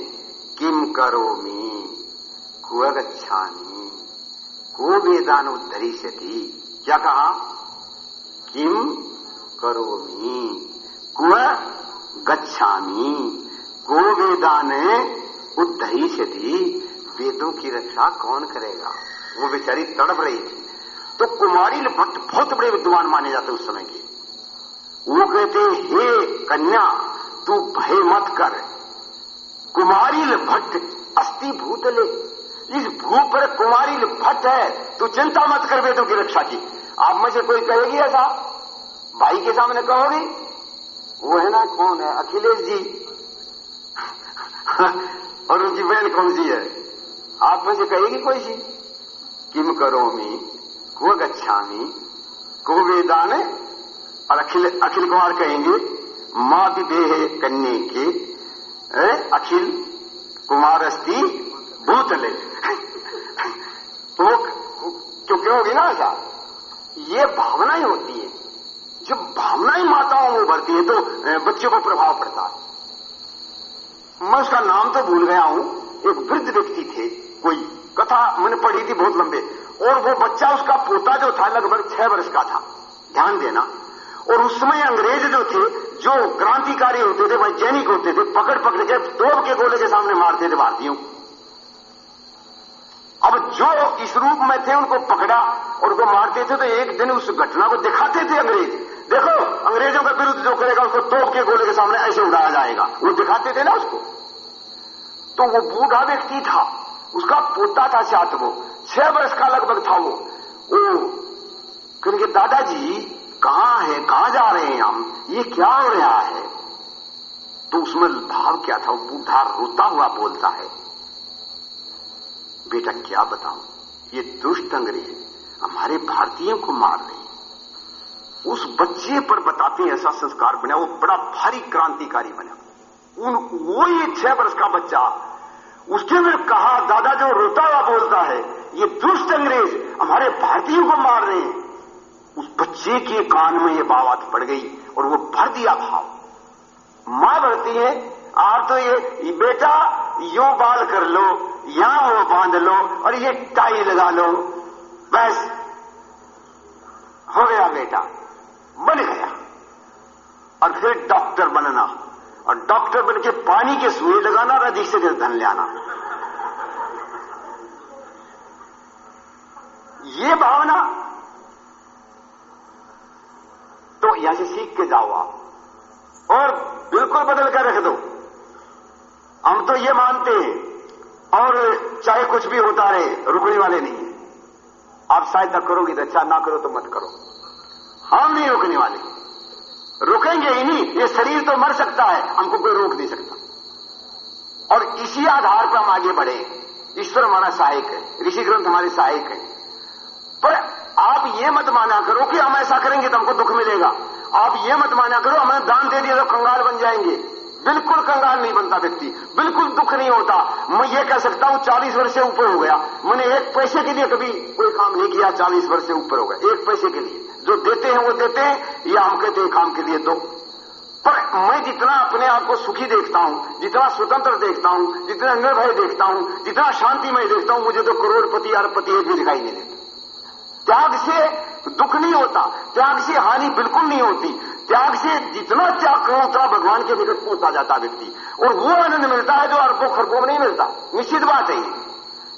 किम करोमी कुअगच्छामी को वेदान उद्धरी से थी क्या कहा? किम करोमी कुअ गच्छामी को वेदान उद्धरी से थी वेदों की रक्षा कौन करेगा? वो बेचारी तड़प रही थी। तो कुमारी भट्ट बहुत बड़े विद्वान माने जाते उस समय के। वो कहते, हे कन्या तू भय मत कर। कुमारी भट्ट अस्थि भूतले इस भू पर कुमारी भट्ट है, तू चिंता मत कर वेदों की रक्षा की। आप में से कोई कहेगी ऐसा? भाई के सामने कहोगी, वो है ना, कौन है? अखिलेश जी। और उनकी बहन कौन सी है? आप में से कहेगी कोई सी? किम करो मी को गच्छामी को वेदान? और अखिल अखिल कुमार कहेंगे माँ विदेह कन्या के अखिल कुमार अस्थि भूतले। वो क्यों क्यों होगी ना ऐसा? ये भावनाएँ होती है। जब भावनाएँ माताओं में भरती है तो बच्चों को प्रभाव पड़ता है। मैं उसका नाम तो भूल गया हूँ। एक वृद्ध व्यक्ति थे, कोई कथा मैंने पढ़ी थी बहुत लंबे, और वो बच्चा उसका पोता जो था, लगभग छह वर्ष का था। ध्यान देना। और उस समय अंग्रेज़ जो थे जो क्रांतिकारी होते थे वैज्ञानिक होते थे। पकड़ पकड़ के तोप के गोले के सामने मारते थे भारतीयों अब जो इस रूप में थे, उनको पकड़ा और उनको मारते थे तो एक दिन उस घटना को दिखाते थे अंग्रेज़। देखो, अंग्रेज़ों के विरुद्ध जो करेगा उसको तोप के गोले के सामने ऐसे उड़ाया जाएगा। वो दिखाते थे ना उसको। तो वो बूढ़ा व्यक्ति था। उसका पोता था शायद वो छह वर्ष का लगभग था वो। वो, क्योंकि दादाजी कहाँ है, कहाँ जा रहे हैं हम? ये क्या हो रहा है? तो उसमें भाव क्या था? बूढ़ा रोता हुआ बोलता है, बेटा, क्या बताऊँ? ये दुष्ट अंग्रेज़ हमारे भारतीयों को मार रहे उस बच्चे पर बताते हैं ऐसा संस्कार बना। वो बड़ा भारी क्रांतिकारी बना। उन, वो ये छह वर्ष का बच्चा। उसके में कहा, दादा जो रोता हुआ बोलता है, ये दुष्ट अंग्रेज़ हमारे भारतीयों को मार रहे हैं। उस बच्चे के कान में ये बात पड़ गई और वो भर दिया भाव। माँ भरती है आप तो ये बेटा, यो बाल कर लो, यहाँ वो बाँध लो और ये टाई लगा लो। बस, हो गया बेटा, बन गया। और फिर डॉक्टर बनना, और डॉक्टर बन के पानी के सुई लगाना और अधिक से धन ले आना। ये भावना तो यहाँ से सीख के जाओ आप और बिल्कुल बदल कर रख दो। हम तो ये मानते हैं, और चाहे कुछ भी होता रहे, रुकने वाले नहीं है। आप तक करोगे तो अच्छा ना करो तो मत करो। हम नहीं रुकने वाले। रुकेंगे ही नहीं, ये शरीर तो मर सकता है, हमको कोई रोक नहीं सकता। और इसी आधार पर हम आगे बढ़े। ईश्वर हमारा सहायक है। ऋषि ग्रंथ हमारे सहायक है। पर आप ये मत माना करो कि हम ऐसा करेंगे तो हमको दुख मिलेगा। आप ये मत माना करो, हमें दान दे दिया तो कंगाल बन जाएँगे। बिल्कुल कंगाल नहीं बनता व्यक्ति, बिल्कुल दुख नहीं होता। मैं ये कह सकता हूँ, चालीस वर्ष से ऊपर हो गया। मैंने एक पैसे के लिए कभी कोई काम नहीं किया, चालीस वर्ष से ऊपर हो गया। एक पैसे के लिए। जो देते हैं, वो देते हैं, या हम कहते हैं काम के लिए दो। पर मैं जितना अपने आप को सुखी देखता हूँ, जितना स्वतंत्र देखता हूँ, जितना निर्भय देखता हूँ, जितना शांतिमय देखता हूँ, मुझे तो करोड़पति, अरबपति एक भी दिखाई नहीं देता। त्याग से दुख नहीं होता, त्याग से हानि बिल्कुल नहीं होती। त्याग से जितना त्याग करो उतना भगवान के निकट पहुँचा जाता व्यक्ति। और वो आनंद मिलता है जो अरबों खरबों में नहीं मिलता। निश्चित बात है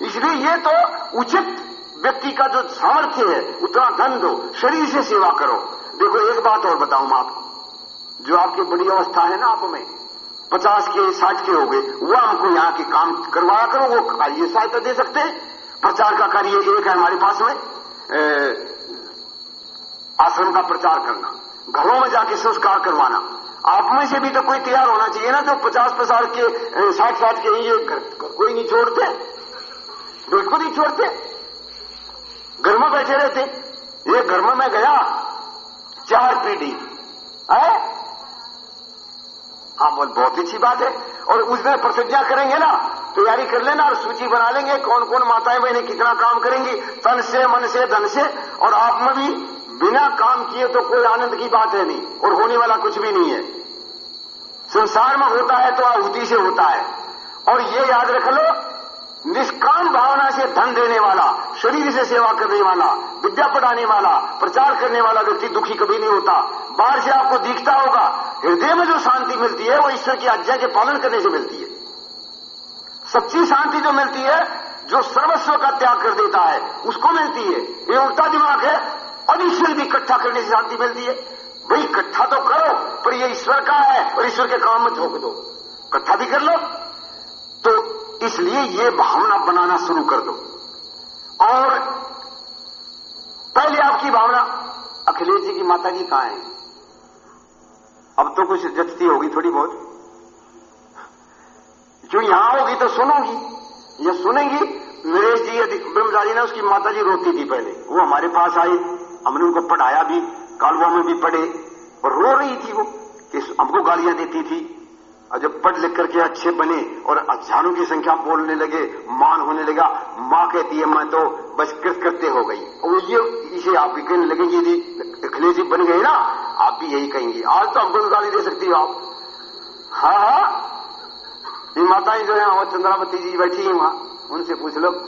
इसलिए ये तो उचित व्यक्ति का जो सामर्थ्य है, उतना धन दो, शरीर से सेवा करो। देखो, एक बात और बताऊँ मैं आपको। जो आपकी बड़ी अवस्था है ना आप में, पचास के, साठ के हो गए, वो हमको यहाँ के काम करवाया करो, वो ये सहायता दे सकते हैं। प्रचार का कार्य एक है हमारे पास में। आश्रम का प्रचार करना, घरों में जाके संस्कार करवाना। आप में से भी तो कोई तैयार होना चाहिए ना जो पचास पचास के साठ साठ के ये कोई नहीं छोड़ते। बिल्कुल नहीं छोड़ते। घर में बैठे रहते। ये घर में मैं गया, चार पीढ़ी। है हाँ बोल बहुत अच्छी बात है। और उस दिन प्रतिज्ञा करेंगे ना तैयारी कर लेना और सूची बना लेंगे कौन कौन माताएँ बहने कितना काम करेंगी। तन से, मन से, धन से। और आप में भी बिना काम किए तो कोई आनंद की बात है नहीं। और होने वाला कुछ भी नहीं है। संसार में होता है तो आहुति से होता है। और ये याद रख लो, निष्काम भावना से धन देने वाला, शरीर से सेवा करने वाला, विद्या पढ़ाने वाला, प्रचार करने वाला व्यक्ति दुखी कभी नहीं होता। बाहर से आपको दिखता होगा हृदय में जो शांति मिलती है, वो ईश्वर की आज्ञा के पालन करने से मिलती है। सच्ची शांति जो मिलती है, जो सर्वस्व का त्याग कर देता है, उसको मिलती है। ये उल्टा दिमाग है और ईश्वर भी इकट्ठा करने से शांति मिलती है। भाई, इकट्ठा तो करो, पर ये ईश्वर का है, और ईश्वर के काम में झोंक दो। इकट्ठा भी कर लो। तो इसलिए ये भावना बनाना शुरू कर दो। और पहले आपकी भावना, अखिलेश जी की माता जी कहाँ है? अब तो कुछ जचती होगी थोड़ी बहुत। जो यहाँ होगी तो सुनूँगी। या सुनेंगी, नरेश जी ब्रह्मचारी ने उसकी माता जी रोती थी पहले। वो हमारे पास आई, हमने उनको पढ़ाया भी, कालवा में भी पढ़े। और रो रही थी वो, कि हमको गालियाँ देती थी। और जब पढ़ लिख करके अच्छे बने और हज़ारों की संख्या बोलने लगे, मान होने लगा, माँ कहती है, मैं तो बस कृत करते हो गई। और ये, इसे आप भी कहने लगेंगे, यदि अखिलेश बन गए ना, आप भी यही कहेंगे। आज तो हमको गाली दे सकती हो आप। हाँ हाँ। ये माताएँ जो है वहाँ चंद्रावती जी बैठी है वहाँ, उनसे पूछ लो।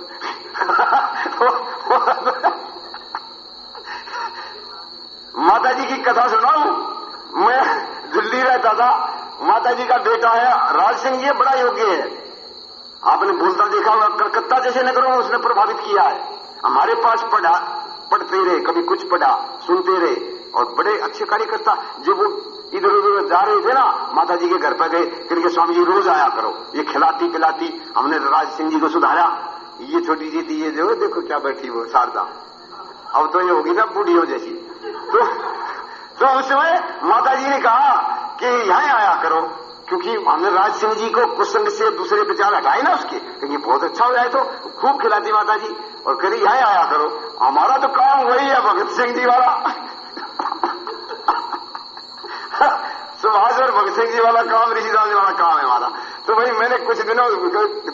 माता जी की कथा सुनाऊ? मैं दिल्ली रहता था माता जी का बेटा है, राज सिंह, ये बड़ा योग्य है। आपने बोलता देखा होगा, कलकत्ता जैसे नगरों में उसने प्रभावित किया है। हमारे पास पढ़ा, पढ़ते रहे, कभी कुछ पढ़ा, सुनते रहे, और बड़े अच्छे कार्यकर्ता, जब वो इधर उधर जा रहे थे ना माता जी के घर पर गए, फिर स्वामी जी रोज आया करो, ये खिलाती पिलाती, हमने राज सिंह जी को सुधारा। ये छोटी सी थी, ये जो देखो क्या बैठी वो, शारदा। अब तो ये होगी ना बूढ़ियों जैसी। तो तो उस समय माता जी ने कहा कि यहाँ आया करो, क्योंकि हमने राज सिंह जी को कुसंग से दूसरे विचार हटाए ना उसके। क्योंकि बहुत अच्छा हो जाए तो खूब खिलाती माता जी और कह रही यहाँ आया करो। हमारा तो काम वही है, भगत सिंह जी वाला। सुभाष और भगत सिंह जी वाला काम ऋषिदास जी वाला काम है हमारा। तो भाई, मैंने कुछ दिनों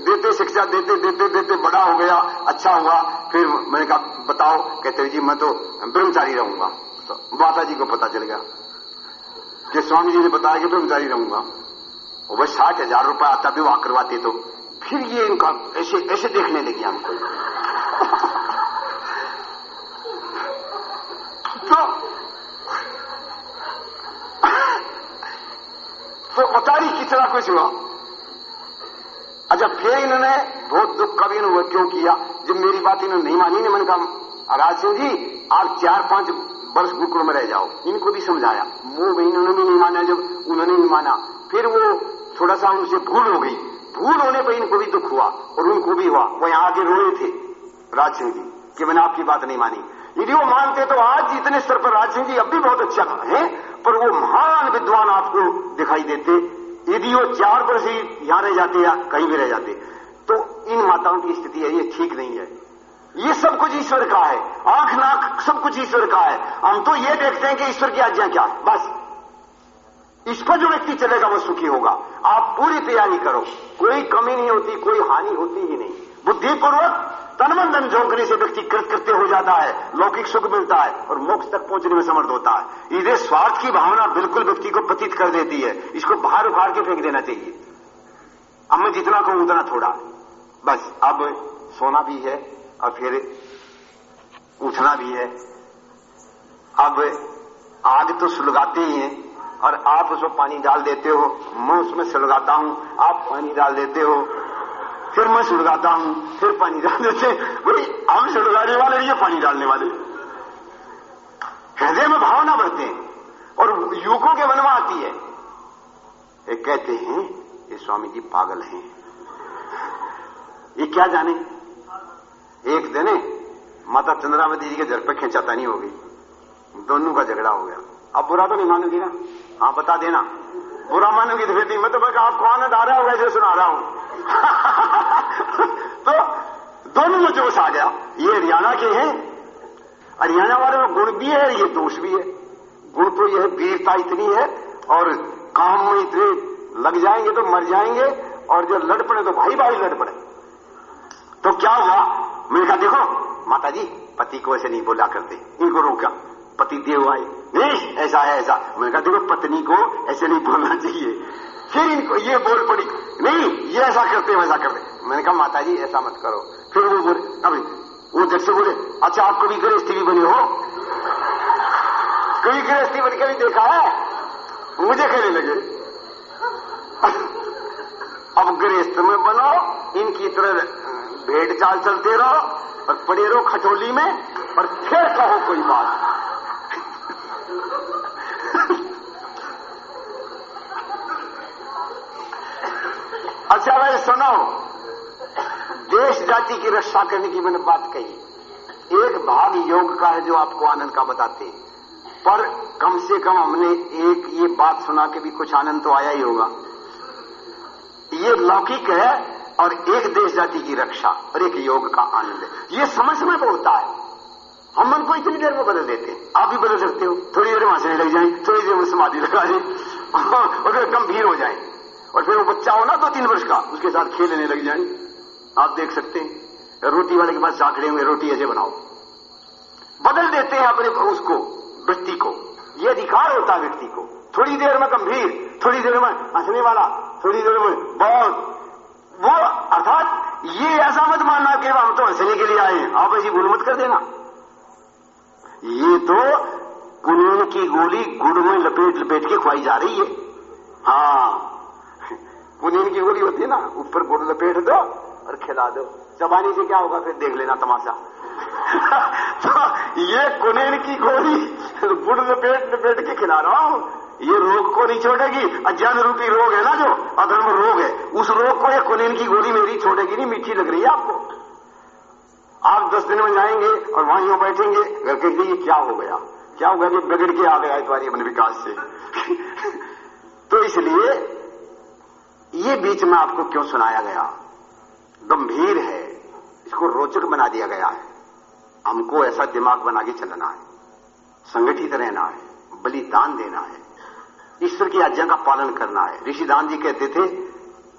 देते शिक्षा देते देते देते बड़ा हो गया अच्छा हुआ। फिर मैंने कहा, बताओ, कहते जी, मैं तो ब्रह्मचारी रहूँगा। तो माता जी को पता चल गया। कि स्वामी जी ने बताया कि मैं जारी रहूँगा। और वह साठ हज़ार रुपया आता भी विवाह करवाते तो फिर ये इनका ऐसे ऐसे देखने लगे हमको तो तो नहीं कितना कुछ हुआ। अच्छा फिर इन्होंने बहुत दुख का भी अनुभव क्यों किया? जब मेरी बात इन्होंने नहीं मानी ने मैंने कहा, राज सिंह जी, आप चार पाँच वर्ष गुरुकुल में रह जाओ। इनको भी समझाया। वो भी इन्होंने नहीं माना, जब उन्होंने नहीं माना, फिर वो थोड़ा सा उनसे भूल हो गई। भूल होने पर इनको भी दुख हुआ, और उनको भी हुआ। वो यहाँ आगे रोए थे राज सिंह जी, कि मैंने आपकी बात नहीं मानी। यदि वो मानते तो आज इतने स्तर पर राज सिंह जी अब भी बहुत अच्छा है, पर वो महान विद्वान आपको दिखाई देते। यदि वो चार वर्ष ही यहाँ रह जाते या कहीं भी रह जाते तो इन माताओं की स्थिति है, ये ठीक नहीं है। ये सब कुछ ईश्वर का है। आँख, नाक, सब कुछ ईश्वर का है। हम तो ये देखते हैं कि ईश्वर की आज्ञा क्या? है बस। इस पर जो व्यक्ति चलेगा, वो सुखी होगा। आप पूरी तैयारी करो। कोई कमी नहीं होती, कोई हानि होती ही नहीं। बुद्धिपूर्वक तन मन धन झोंकने से व्यक्ति कृत्य हो जाता है, लौकिक सुख मिलता है और मोक्ष तक पहुँचने में समर्थ होता है। इधर स्वार्थ की भावना बिल्कुल व्यक्ति को पतित कर देती है। इसको बाहर उखाड़ के फेंक देना चाहिए। अब मैं जितना कहूँ उतना थोड़ा। बस, अब सोना भी है। और फिर उठना भी है। अब आग तो सुलगाते ही है और आप उसमें पानी डाल देते हो। मैं उसमें सुलगाता हूँ, आप पानी डाल देते हो। फिर मैं सुलगाता हूँ, फिर पानी डाल देते भाई हम सुलगाने वाले ये पानी डालने वाले। हृदय में भावना बढ़ते हैं और युवकों के में आती है। ये कहते हैं, ये स्वामी जी पागल हैं। ये क्या जाने? एक दिन माता चंद्रावती जी के घर पर खेचातानी हो गई। दोनों का झगड़ा हो गया। अब बुरा तो नहीं मानोगी ना? हाँ बता देना। बुरा मानोगी तो फिर मैं तो मैं आप कौन आ रहा होगा वैसे सुना रहा हूँ। तो दोनों में जोश आ गया। ये हरियाणा के हैं। हरियाणा वाले में गुण भी है ये दोष भी है। गुण तो यह वीरता इतनी है और काम में इतने लग जाएँगे तो मर जाएँगे और जो लड़ पड़े तो भाई भाई लड़ पड़े। तो क्या हुआ? मैंने कहा देखो माता जी पति को ऐसे नहीं बोला करते। इनको रोका पति देव आए। नहीं, ऐसा है, ऐसा। मैंने कहा, देखो, पत्नी को ऐसे नहीं बोलना चाहिए। फिर इनको ये बोल पड़ी, नहीं, ये ऐसा करते, वैसा करते। मैंने कहा माता जी ऐसा मत करो। फिर वो बोले अभी वो जब से बोले अच्छा आप कभी गृहस्थी भी बने हो? कभी गृहस्थी बन के भी देखा है? मुझे कहने लगे। अब गृहस्थ में बनो, इनकी तरह भेड़ चाल चलते रहो और पड़े रहो खटोली में और फिर कहो कोई बात। अच्छा भाई सुनो, देश जाति की रक्षा करने की मैंने बात कही। एक भाग योग का है जो आपको आनंद का बताते पर कम से कम हमने एक ये बात सुना के भी कुछ आनंद तो आया ही होगा। ये लौकिक है और एक देश जाति की रक्षा और एक योग का आनंद। ये समझ में तो होता है। हम मन को इतनी देर में बदल देते हैं। आप भी बदल सकते हो। थोड़ी देर में लग जाए, थोड़ी देर में समाधि लगा जाए और फिर गंभीर हो जाए। और फिर वो बच्चा हो ना दो तीन वर्ष का, उसके साथ खेलने लग जाए। आप देख सकते हैं, रोटी वाले के पास चाकड़े हुए रोटी ऐसे बनाओ। बदल देते हैं अपने उसको व्यक्ति को। ये अधिकार होता है व्यक्ति को। थोड़ी देर में गंभीर, थोड़ी देर में हंसने वाला, थोड़ी देर में बहुत वो, अर्थात ये ऐसा मत मानना कि हम तो हंसने के लिए आए आप ऐसी भूल मत कर देना। ये तो कुनून की गोली गुड़ में लपेट लपेट के खुआई जा रही है। हाँ। पुनीन की गोली होती है ना, ऊपर गुड़ लपेट दो और खिला दो। चबानी से क्या होगा, फिर देख लेना तमाशा। तो ये कुनेन की गोली गुड़ लपेट लपेट के खिला रहा हूँ। ये रोग को नहीं छोड़ेगी। अज्ञान रूपी रोग है ना जो? अधर्म रोग है। उस रोग को ये कुनेन की गोली मेरी छोड़ेगी नहीं, मीठी लग रही है आपको। आप दस दिन में जाएँगे और वहाँ यूँ बैठेंगे, घर के लिए क्या हो गया? क्या हो गया कि बिगड़ के आ गया तुम्हारी अपने विकास से? तो इसलिए ये बीच में आपको क्यों सुनाया गया? गंभीर है। इसको रोचक बना दिया गया है। हमको ऐसा दिमाग बना के चलना है। संगठित रहना है। बलिदान देना है। ईश्वर की आज्ञा का पालन करना है। ऋषिदान जी कहते थे,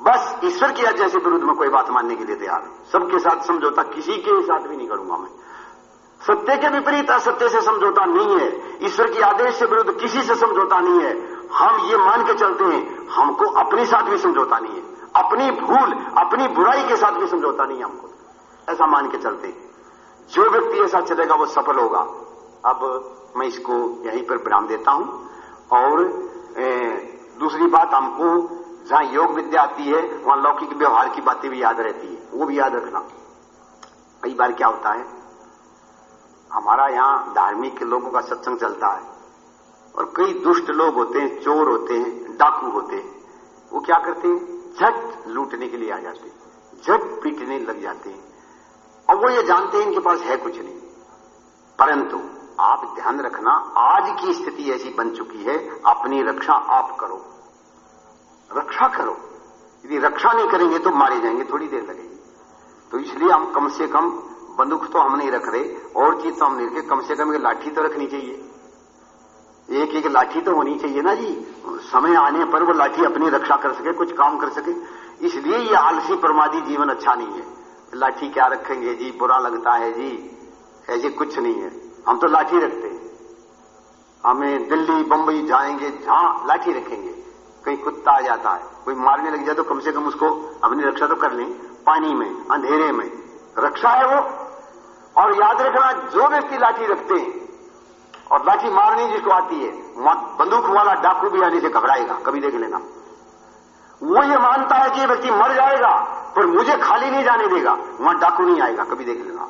बस ईश्वर की आज्ञा से विरुद्ध में कोई बात मानने के लिए तैयार सबके साथ समझौता किसी के साथ भी नहीं करूँगा मैं। सत्य के विपरीत असत्य से समझौता नहीं है। ईश्वर की आदेश से विरुद्ध किसी से समझौता नहीं है। हम ये मान के चलते हैं, हमको अपने साथ भी समझौता नहीं है। अपनी भूल, अपनी बुराई के साथ भी समझौता नहीं है हमको। ऐसा मान के चलते हैं। जो व्यक्ति ऐसा चलेगा, वो सफल होगा। अब मैं इसको यहीं पर विराम देता हूँ और दूसरी बात हमको, जहाँ योग विद्या आती है, वहाँ लौकिक व्यवहार की बातें भी याद रहती है। वो भी याद रखना। कई बार क्या होता है, हमारा यहाँ धार्मिक लोगों का सत्संग चलता है, और कई दुष्ट लोग होते हैं, चोर होते हैं, डाकू होते हैं, वो क्या करते हैं, झट लूटने के लिए आ जाते हैं, झट पीटने लग जाते हैं। और वो ये जानते हैं, इनके पास है कुछ नहीं। परंतु आप ध्यान रखना, आज की स्थिति ऐसी बन चुकी है, अपनी रक्षा आप करो। रक्षा करो। यदि रक्षा नहीं करेंगे तो मारे जाएँगे, थोड़ी देर लगेगी। तो इसलिए हम कम से कम बंदूक तो हम नहीं रख रहे, और चीज़ तो हम नहीं रखे, कम से कम एक लाठी तो रखनी चाहिए। एक एक लाठी तो होनी चाहिए ना जी। समय आने पर वो लाठी अपनी रक्षा कर सके, कुछ काम कर सके। इसलिए ये आलसी प्रमादी जीवन अच्छा नहीं है। लाठी क्या रखेंगे जी? बुरा लगता है जी। ऐसे कुछ नहीं है। हम तो लाठी रखते हैं। हमें दिल्ली, बंबई जाएँगे, जहाँ लाठी रखेंगे। कहीं कुत्ता आ जाता है, कोई मारने लग जाए तो कम से कम उसको अपनी रक्षा तो कर लें, पानी में, अंधेरे में। रक्षा है वो। और याद रखना, जो व्यक्ति लाठी रखते हैं, और लाठी मारनी जिसको आती है बंदूक वाला डाकू भी आने से घबराएगा, कभी देख लेना। वो ये मानता है कि ये व्यक्ति मर जाएगा, पर मुझे खाली नहीं जाने देगा, वहाँ डाकू नहीं आएगा, कभी देख लेना।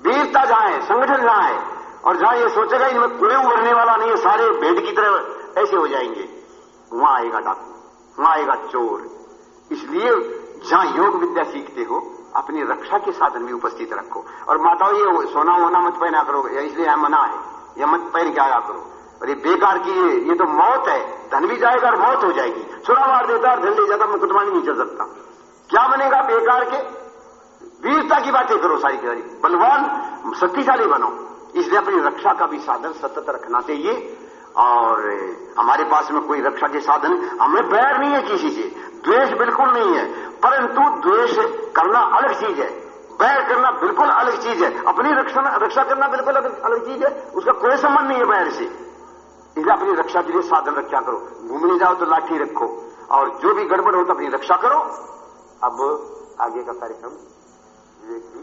वीरता है संगठन है और जहाँ ये सोचेगा इनमें कोई उभरने वाला नहीं है सारे भेड़ की तरह ऐसे हो जाएँगे। वहाँ आएगा डाकू वहाँ आएगा चोर। इसलिए जहाँ योग विद्या सीखते हो अपनी रक्षा के साधन भी उपस्थित रखो। और माताओं ये सोना वोना मत पहना करो इसलिए मना है यह मत पहन के आया करो। और ये बेकार की ये, ये तो मौत है धन भी जाएगा और मौत हो जाएगी। छुरा मार देता और धन ले जाता मुकदमा नहीं चल सकता। क्या बनेगा बेकार के? वीरता की बातें करो सारी की सारी बलवान, शक्तिशाली बनो। इसलिए अपनी रक्षा का भी साधन सतत रखना चाहिए। और हमारे पास में कोई रक्षा के साधन, हमें बैर नहीं है किसी से। द्वेष बिल्कुल नहीं है। परंतु द्वेष करना अलग चीज़ है। बैर करना बिल्कुल अलग चीज़ है। अपनी रक्षा रक्षा करना बिल्कुल अलग चीज़ है। उसका कोई संबंध नहीं है बैर से। इसलिए अपनी रक्षा के लिए साधन रक्षा करो। घूमने जाओ तो लाठी रखो। और जो भी गड़बड़ हो तो अपनी रक्षा करो। अब आगे का कार्यक्रम विवेक जी